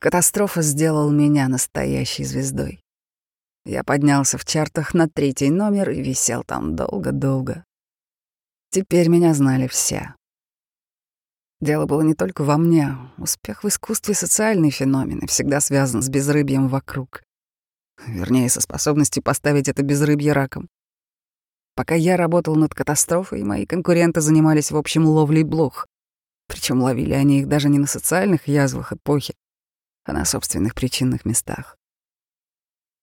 Катастрофа сделал меня настоящей звездой. Я поднялся в чартах на третий номер и висел там долго-долго. Теперь меня знали все. Дело было не только во мне. Успех в искусстве — социальный феномен и всегда связан с безрыбьем вокруг. Вернее, со способностью поставить это безрыбье раком. Пока я работал над катастрофой, мои конкуренты занимались в общем ловлей блох. Причем ловили они их даже не на социальных язвах эпохи, а на собственных причинных местах.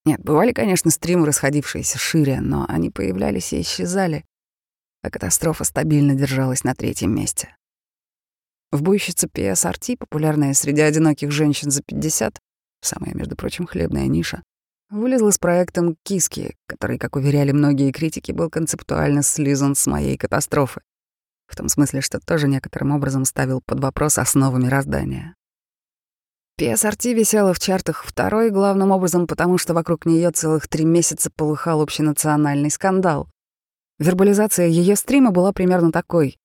Нет, бывали, конечно, стримы, расходившиеся шире, но они появлялись и исчезали, а катастрофа стабильно держалась на третьем месте. В буйщице PSRT, популярная среди одиноких женщин за 50, самая, между прочим, хлебная ниша, вылезла с проектом «Киски», который, как уверяли многие критики, был концептуально слизан с моей катастрофы. В том смысле, что тоже некоторым образом ставил под вопрос основы мироздания. PSRT висела в чартах второй, главным образом потому, что вокруг нее целых три месяца полыхал общенациональный скандал. Вербализация ее стрима была примерно такой.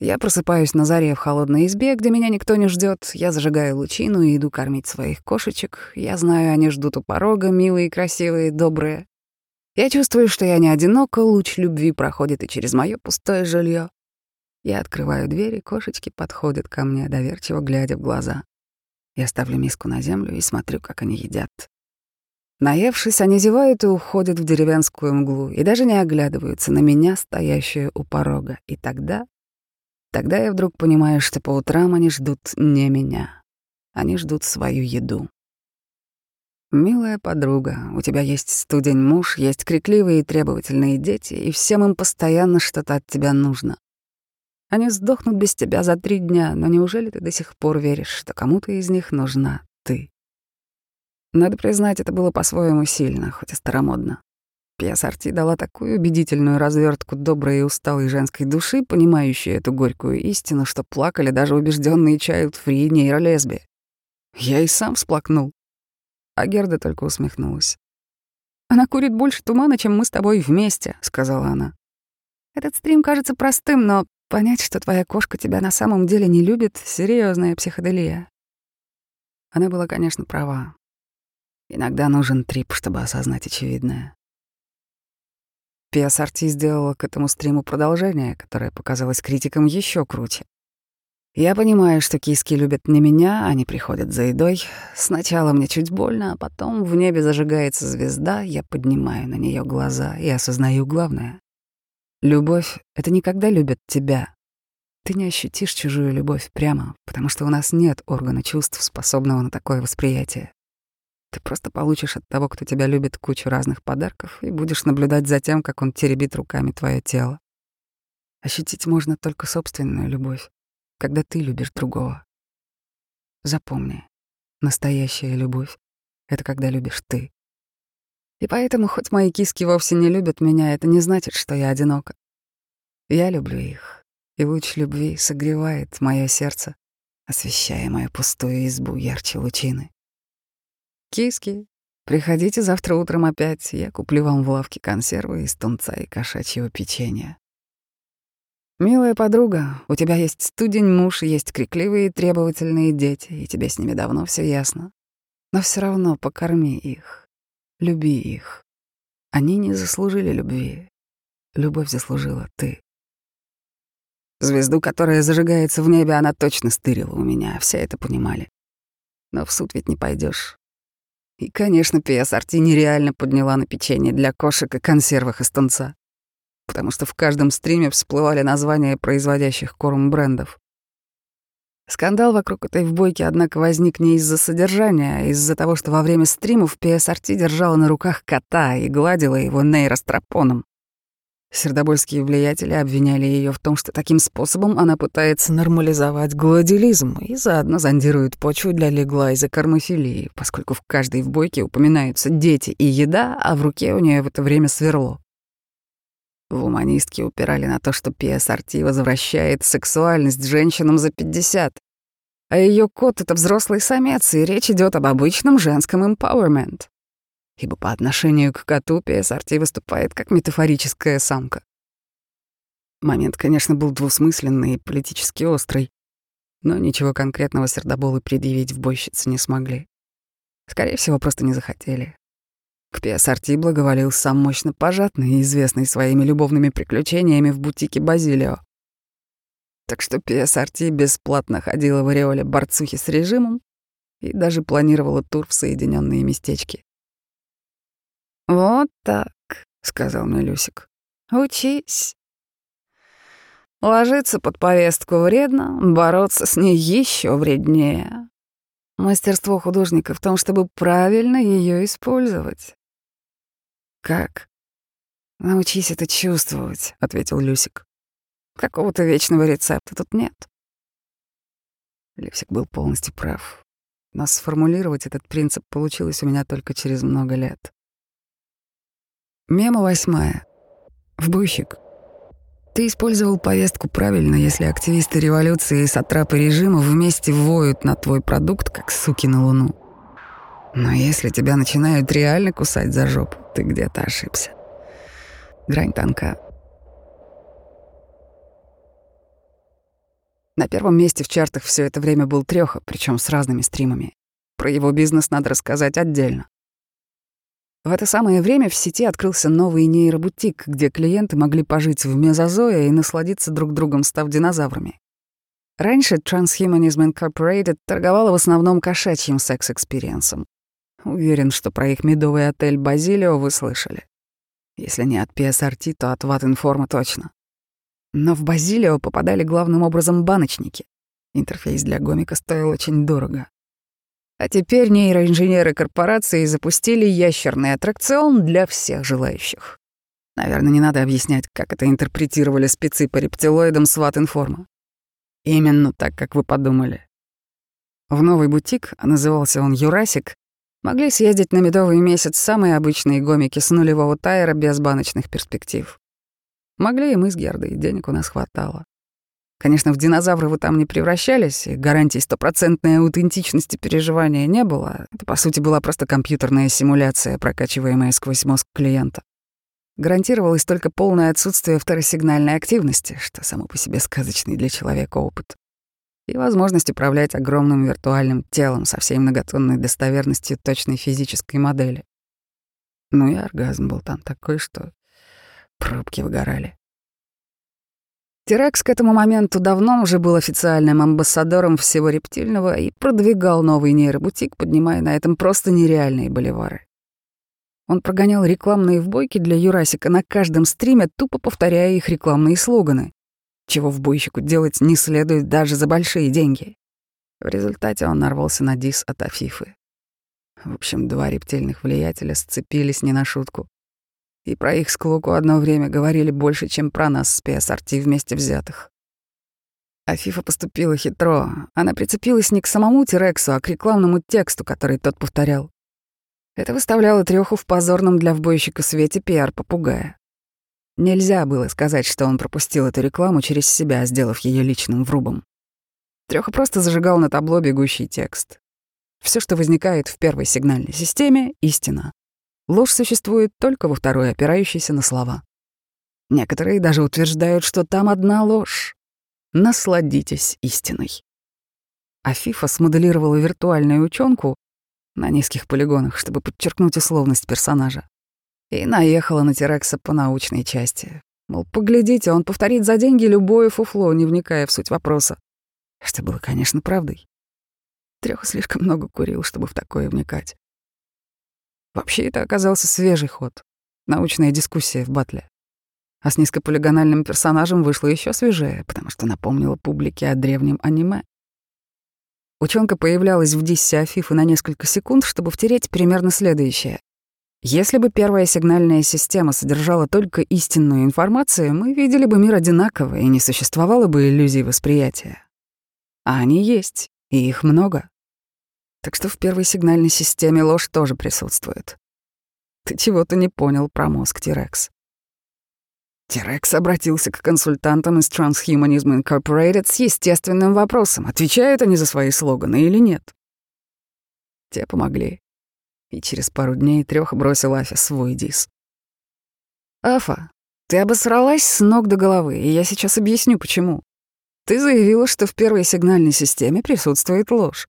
Я просыпаюсь на заре в холодной избе, где меня никто не ждет. Я зажигаю лучину и иду кормить своих кошечек. Я знаю, они ждут у порога, милые, красивые, добрые. Я чувствую, что я не одинока, луч любви проходит и через мое пустое жилье. Я открываю дверь, и кошечки подходят ко мне, доверчиво глядя в глаза. Я ставлю миску на землю и смотрю, как они едят. Наевшись, они зевают и уходят в деревенскую мглу, и даже не оглядываются на меня, стоящую у порога. И тогда Тогда я вдруг понимаю, что по утрам они ждут не меня. Они ждут свою еду. «Милая подруга, у тебя есть студень муж, есть крикливые и требовательные дети, и всем им постоянно что-то от тебя нужно. Они сдохнут без тебя за три дня, но неужели ты до сих пор веришь, что кому-то из них нужна ты?» Надо признать, это было по-своему сильно, хоть и старомодно. Пьесарти дала такую убедительную развертку доброй и усталой женской души, понимающей эту горькую истину, что плакали даже убежденные чайлд-фри нейролесби. Я и сам всплакнул. А Герда только усмехнулась. «Она курит больше тумана, чем мы с тобой вместе», — сказала она. «Этот стрим кажется простым, но понять, что твоя кошка тебя на самом деле не любит — серьезная психоделия». Она была, конечно, права. Иногда нужен трип, чтобы осознать очевидное. PSRT сделала к этому стриму продолжение, которое показалось критикам еще круче. Я понимаю, что киски любят не меня, они приходят за едой. Сначала мне чуть больно, а потом в небе зажигается звезда, я поднимаю на нее глаза и осознаю главное. Любовь — это не когда любят тебя. Ты не ощутишь чужую любовь прямо, потому что у нас нет органа чувств, способного на такое восприятие. Ты просто получишь от того, кто тебя любит, кучу разных подарков и будешь наблюдать за тем, как он теребит руками твое тело. Ощутить можно только собственную любовь, когда ты любишь другого. Запомни, настоящая любовь — это когда любишь ты. И поэтому, хоть мои киски вовсе не любят меня, это не значит, что я одинока. Я люблю их, и луч любви согревает мое сердце, освещая мою пустую избу ярче лучины. Киски, приходите завтра утром опять, я куплю вам в лавке консервы из тунца и кошачьего печенья. Милая подруга, у тебя есть студень муж, есть крикливые требовательные дети, и тебе с ними давно все ясно. Но все равно покорми их, люби их. Они не заслужили любви. Любовь заслужила ты. Звезду, которая зажигается в небе, она точно стырила у меня, все это понимали. Но в суд ведь не пойдешь. И, конечно, PSRT нереально подняла на печенье для кошек и консервах из тунца. Потому что в каждом стриме всплывали названия производящих корм брендов. Скандал вокруг этой вбойки, однако, возник не из-за содержания, а из-за того, что во время стримов PSRT держала на руках кота и гладила его нейростропоном. Сердобольские влиятели обвиняли ее в том, что таким способом она пытается нормализовать гладилизм и заодно зондирует почву для леглайза кармофилии, поскольку в каждой вбойке упоминаются дети и еда, а в руке у нее в это время сверло. В уманистке упирали на то, что PSRT возвращает сексуальность женщинам за 50, а ее кот — это взрослый самец, и речь идет об обычном женском empowerment ибо по отношению к коту PSRT выступает как метафорическая самка. Момент, конечно, был двусмысленный и политически острый. Но ничего конкретного сердоболы предъявить в бойщице не смогли. Скорее всего, просто не захотели. К Пиасарти благоволил сам мощно пожатный, известный своими любовными приключениями в бутике Базилио. Так что Пиасарти бесплатно ходила в ореоле борцухи с режимом и даже планировала тур в Соединенные местечки. «Вот так», — сказал мне Люсик. «Учись. Ложиться под повестку вредно, бороться с ней еще вреднее. Мастерство художника в том, чтобы правильно ее использовать. Как? Научись это чувствовать, ответил Люсик. Какого-то вечного рецепта тут нет. Люсик был полностью прав. Но сформулировать этот принцип получилось у меня только через много лет. Мема восьмая. В буйщик. Ты использовал повестку правильно, если активисты революции и сатрапы режима вместе воют на твой продукт, как суки на луну. Но если тебя начинают реально кусать за жопу, ты где-то ошибся. Грань тонка. На первом месте в чартах все это время был Трёха, причем с разными стримами. Про его бизнес надо рассказать отдельно. В это самое время в сети открылся новый нейробутик, где клиенты могли пожить в мезозое и насладиться друг другом, став динозаврами. Раньше Transhumanism Incorporated торговала в основном кошачьим секс-экспириенсом. Уверен, что про их медовый отель «Базилио» вы слышали. Если не от PSRT, то от Ватинформа точно. Но в «Базилио» попадали главным образом баночники. Интерфейс для гомика стоил очень дорого. А теперь нейроинженеры корпорации запустили ящерный аттракцион для всех желающих. Наверное, не надо объяснять, как это интерпретировали спецы по рептилоидам с Ватинформа. Именно так, как вы подумали. В новый бутик, а назывался он «Юрасик», могли съездить на медовый месяц самые обычные гомики с нулевого тайра без баночных перспектив. Могли и мы с Гердой, денег у нас хватало. Конечно, в динозавры вы там не превращались, и гарантии стопроцентной аутентичности переживания не было. Это, по сути, была просто компьютерная симуляция, прокачиваемая сквозь мозг клиента. Гарантировалось только полное отсутствие второсигнальной активности, что само по себе сказочный для человека опыт. И возможность управлять огромным виртуальным телом со всей многотонной достоверностью точной физической модели. Ну и оргазм был там такой, что пробки выгорали. Тирекс к этому моменту давно уже был официальным амбассадором всего рептильного и продвигал новый нейробутик, поднимая на этом просто нереальные боливары. Он прогонял рекламные вбойки для Юрасика на каждом стриме, тупо повторяя их рекламные слоганы, чего в бойщику делать не следует даже за большие деньги. В результате он нарвался на дис от Афифы. В общем, два рептильных влиятеля сцепились не на шутку. И про их склоку одно время говорили больше, чем про нас с PSRT вместе взятых. А Фифа поступила хитро. Она прицепилась не к самому Тирексу, а к рекламному тексту, который тот повторял. Это выставляло трёху в позорном для вбойщика свете пиар-попугая. Нельзя было сказать, что он пропустил эту рекламу через себя, сделав ее личным врубом. Трёха просто зажигал на табло бегущий текст. Все, что возникает в первой сигнальной системе — истина. Ложь существует только во второй, опирающейся на слова. Некоторые даже утверждают, что там одна ложь. Насладитесь истиной. А Фифа смоделировала виртуальную учёнку на низких полигонах, чтобы подчеркнуть условность персонажа. И наехала на Терекса по научной части. Мол, поглядите, он повторит за деньги любое фуфло, не вникая в суть вопроса. Что было, конечно, правдой. Трёха слишком много курил, чтобы в такое вникать. Вообще это оказался свежий ход. Научная дискуссия в батле. А с низкополигональным персонажем вышло еще свежее, потому что напомнила публике о древнем аниме. Учёнка появлялась в диссе Афифы на несколько секунд, чтобы втереть примерно следующее. Если бы первая сигнальная система содержала только истинную информацию, мы видели бы мир одинаково, и не существовало бы иллюзий восприятия. А они есть, и их много. Так что в первой сигнальной системе ложь тоже присутствует. Ты чего-то не понял про мозг Тирекс. Тирекс обратился к консультантам из Transhumanism Incorporated с естественным вопросом, отвечают они за свои слоганы или нет. Те помогли. И через пару дней трёх бросил Афе свой дис. «Афа, ты обосралась с ног до головы, и я сейчас объясню, почему. Ты заявила, что в первой сигнальной системе присутствует ложь.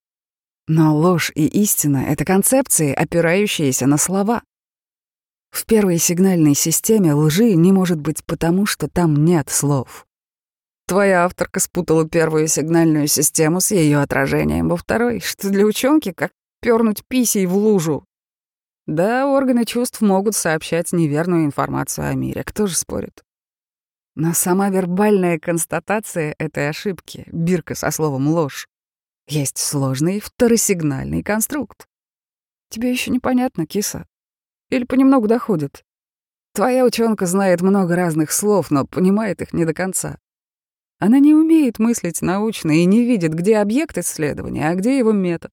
Но ложь и истина — это концепции, опирающиеся на слова. В первой сигнальной системе лжи не может быть потому, что там нет слов. Твоя авторка спутала первую сигнальную систему с ее отражением во второй, что для учёнки как пернуть писей в лужу. Да, органы чувств могут сообщать неверную информацию о мире, кто же спорит? Но сама вербальная констатация этой ошибки, бирка со словом «ложь», есть сложный второсигнальный конструкт. Тебе еще непонятно, киса? Или понемногу доходит? Твоя учёнка знает много разных слов, но понимает их не до конца. Она не умеет мыслить научно и не видит, где объект исследования, а где его метод.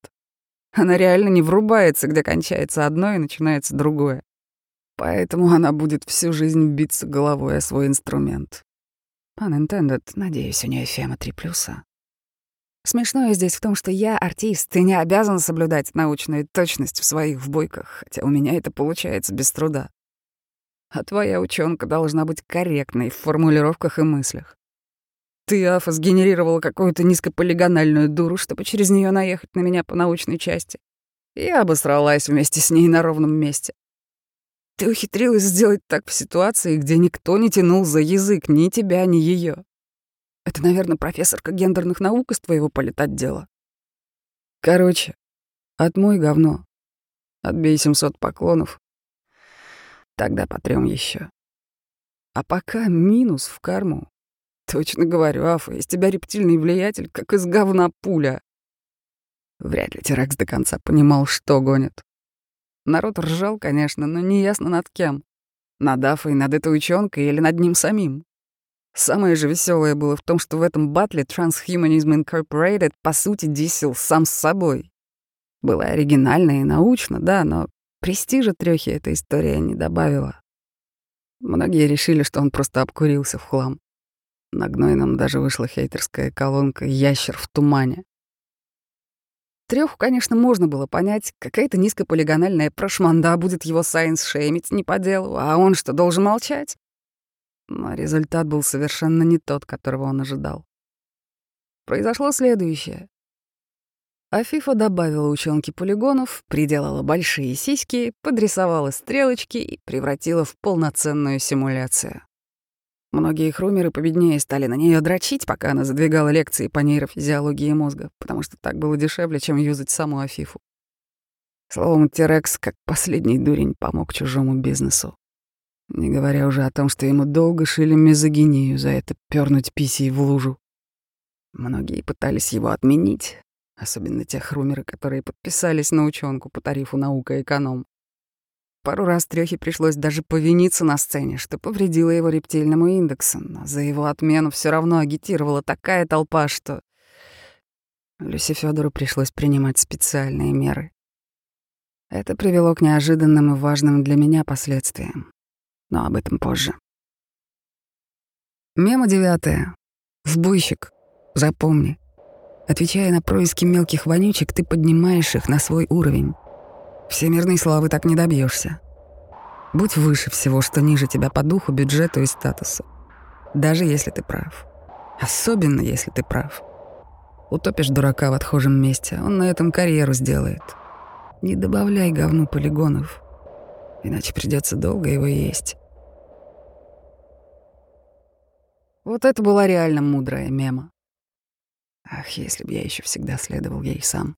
Она реально не врубается, где кончается одно и начинается другое. Поэтому она будет всю жизнь биться головой о свой инструмент. Pun intended, надеюсь, у нее фема три плюса. Смешное здесь в том, что я артист и не обязан соблюдать научную точность в своих вбойках, хотя у меня это получается без труда. А твоя учёнка должна быть корректной в формулировках и мыслях. Ты, Афа, сгенерировала какую-то низкополигональную дуру, чтобы через нее наехать на меня по научной части. Я обосралась вместе с ней на ровном месте. Ты ухитрилась сделать так в ситуации, где никто не тянул за язык ни тебя, ни ее. Это, наверное, профессорка гендерных наук из твоего политотдела. Короче, отмой говно. Отбей 700 поклонов. Тогда потрем еще. А пока минус в карму. Точно говорю, Афа, из тебя рептильный влиятель, как из говна пуля. Вряд ли Терекс до конца понимал, что гонит. Народ ржал, конечно, но неясно над кем. Над Афой, над этой учёнкой или над ним самим. Самое же веселое было в том, что в этом батле Transhumanism Incorporated по сути дисел сам с собой. Было оригинально и научно, да, но престижа трёхи эта история не добавила. Многие решили, что он просто обкурился в хлам. На гнойном даже вышла хейтерская колонка «Ящер в тумане». Трёху, конечно, можно было понять, какая-то низкополигональная прошманда будет его сайенс шеймить не по делу, а он что, должен молчать? Но результат был совершенно не тот, которого он ожидал. Произошло следующее. Афифа добавила учёнке полигонов, приделала большие сиськи, подрисовала стрелочки и превратила в полноценную симуляцию. Многие хрумеры победнее стали на нее дрочить, пока она задвигала лекции по нейрофизиологии мозга, потому что так было дешевле, чем юзать саму Афифу. Словом, Терекс, как последний дурень, помог чужому бизнесу. Не говоря уже о том, что ему долго шили мезогинию за это пёрнуть писей в лужу. Многие пытались его отменить, особенно те хрумеры, которые подписались на учёнку по тарифу наука-эконом. Пару раз Трёхе пришлось даже повиниться на сцене, что повредило его рептильному индексу, но за его отмену все равно агитировала такая толпа, что... Люси Федору пришлось принимать специальные меры. Это привело к неожиданным и важным для меня последствиям. Но об этом позже. Мема девятая. Вбойщик. Запомни. Отвечая на происки мелких вонючек, ты поднимаешь их на свой уровень. Всемирной славы так не добьешься. Будь выше всего, что ниже тебя по духу, бюджету и статусу. Даже если ты прав. Особенно, если ты прав. Утопишь дурака в отхожем месте, он на этом карьеру сделает. Не добавляй говну полигонов, иначе придется долго его есть. Вот это была реально мудрая мема. Ах, если б я еще всегда следовал ей сам.